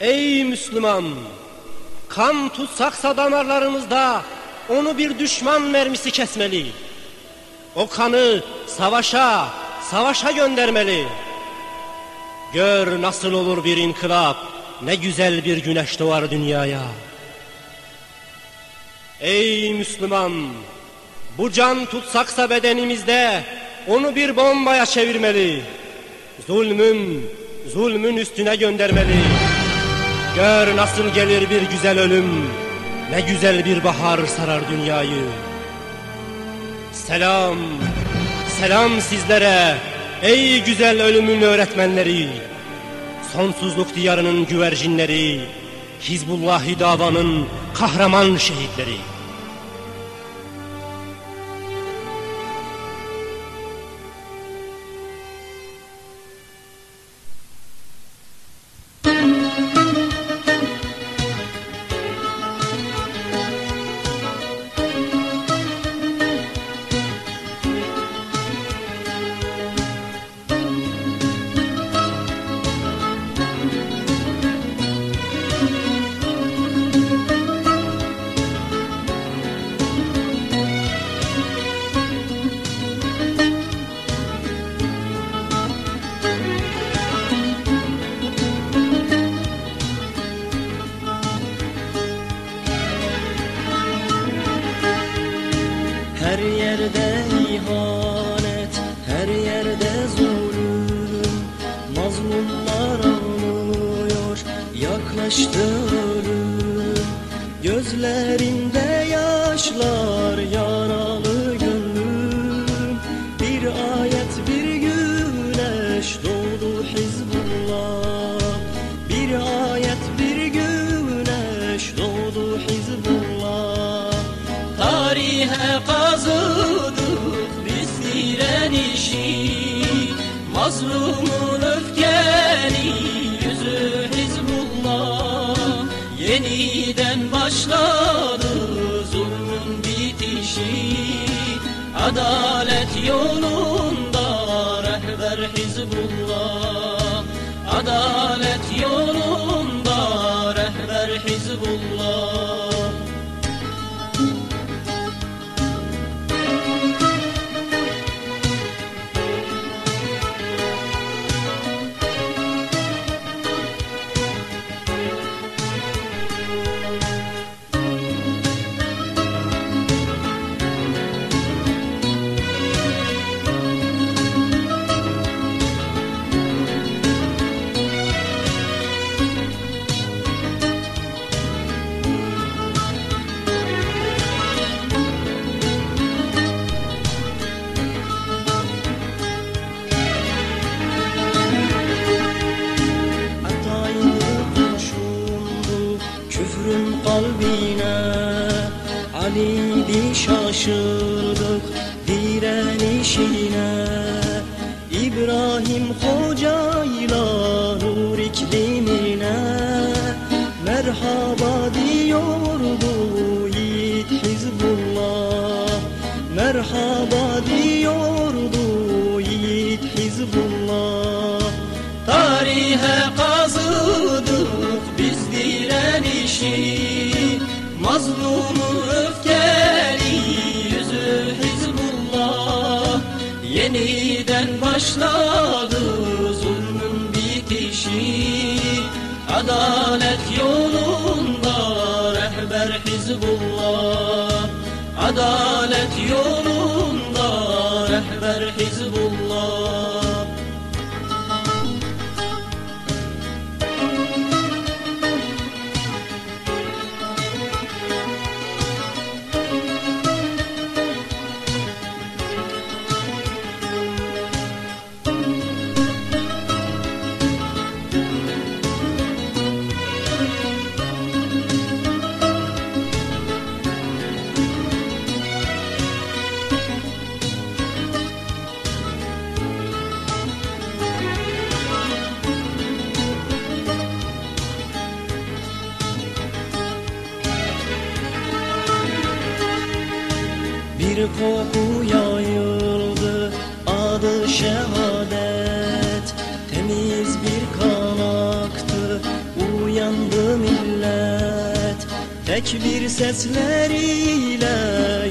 Ey Müslüman! Kan tutsaksa damarlarımızda onu bir düşman mermisi kesmeli. O kanı savaşa, savaşa göndermeli. Gör nasıl olur bir inkılap, ne güzel bir güneş doğar dünyaya. Ey Müslüman! Bu can tutsaksa bedenimizde onu bir bombaya çevirmeli. Zulmün, zulmün üstüne göndermeli. Gör nasıl gelir bir güzel ölüm, ne güzel bir bahar sarar dünyayı. Selam, selam sizlere ey güzel ölümün öğretmenleri. Sonsuzluk diyarının güvercinleri, Hizbullahi davanın kahraman şehitleri. Yaklaştı Gözlerinde yaşlar, yaralı gönlüm Bir ayet, bir güneş doğdu Hizbullah. Bir ayet, bir güneş doğdu Hizbullah. Tarihe kazıdık biz direnişi Mazlumun Yeniden başladı zulmün bitişi. Adalet yolunda rehber Hizbullah. Adalet yolunda rehber Hizbullah küfrün kalbine. Ali'di şaşırdık direnişine İbrahim Hoca'yla nur iklimine. Merhaba diyordu yiğit Hizbullah. Merhaba direnişi Mazlumu öfkeli yüzü Hizbullah. Yeniden başladı zulmün bitişi. Adalet yolunda rehber Hizbullah. Adalet yolunda rehber Hizbullah koku yayıldı adı şehadet. Temiz bir kan aktı uyan Tek bir sesleriyle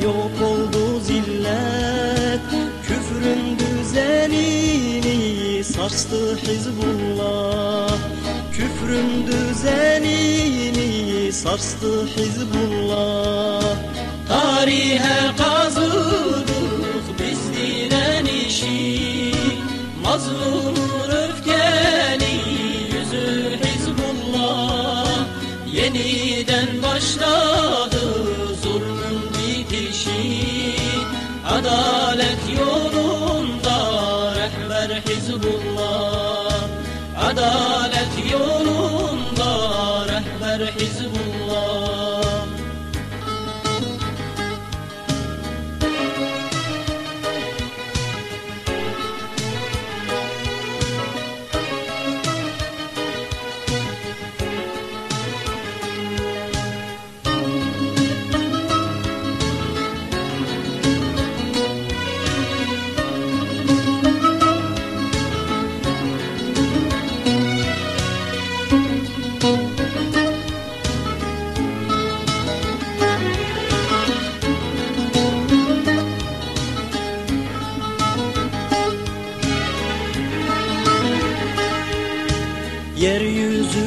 yok oldu zillet. Küfrün düzenini sarstı Hizbullah. Küfrün düzenini sarstı Hizbullah. Tarihe kazıdık başladı zulmün bitişi Adalet yolunda rehber Hizbullah Adalet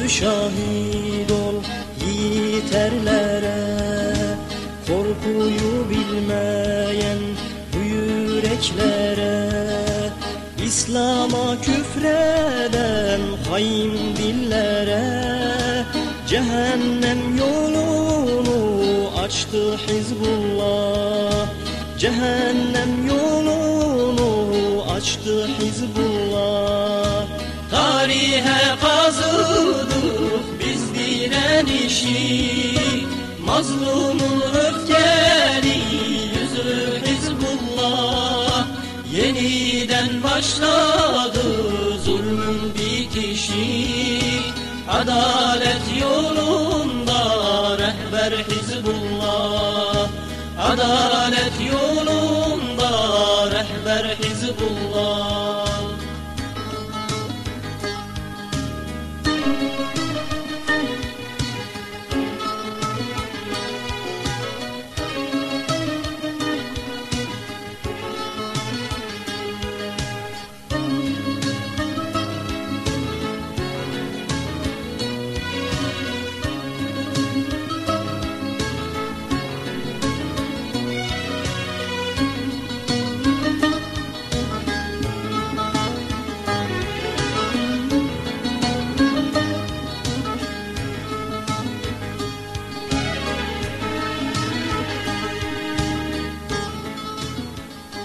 şahit ol yiğit erlere Korkuyu bilmeyen bu yüreklere. İslam'a küfreden hain dillere. Cehennem yolunu açtı Hizbullah. Cehennem yolunu açtı Hizbullah. Tarihe direnişi Mazlumun öfkeli yüzü Hizbullah. Yeniden başladı zulmün bitişi Adalet yolunda rehber Hizbullah. Adalet yolunda rehber Hizbullah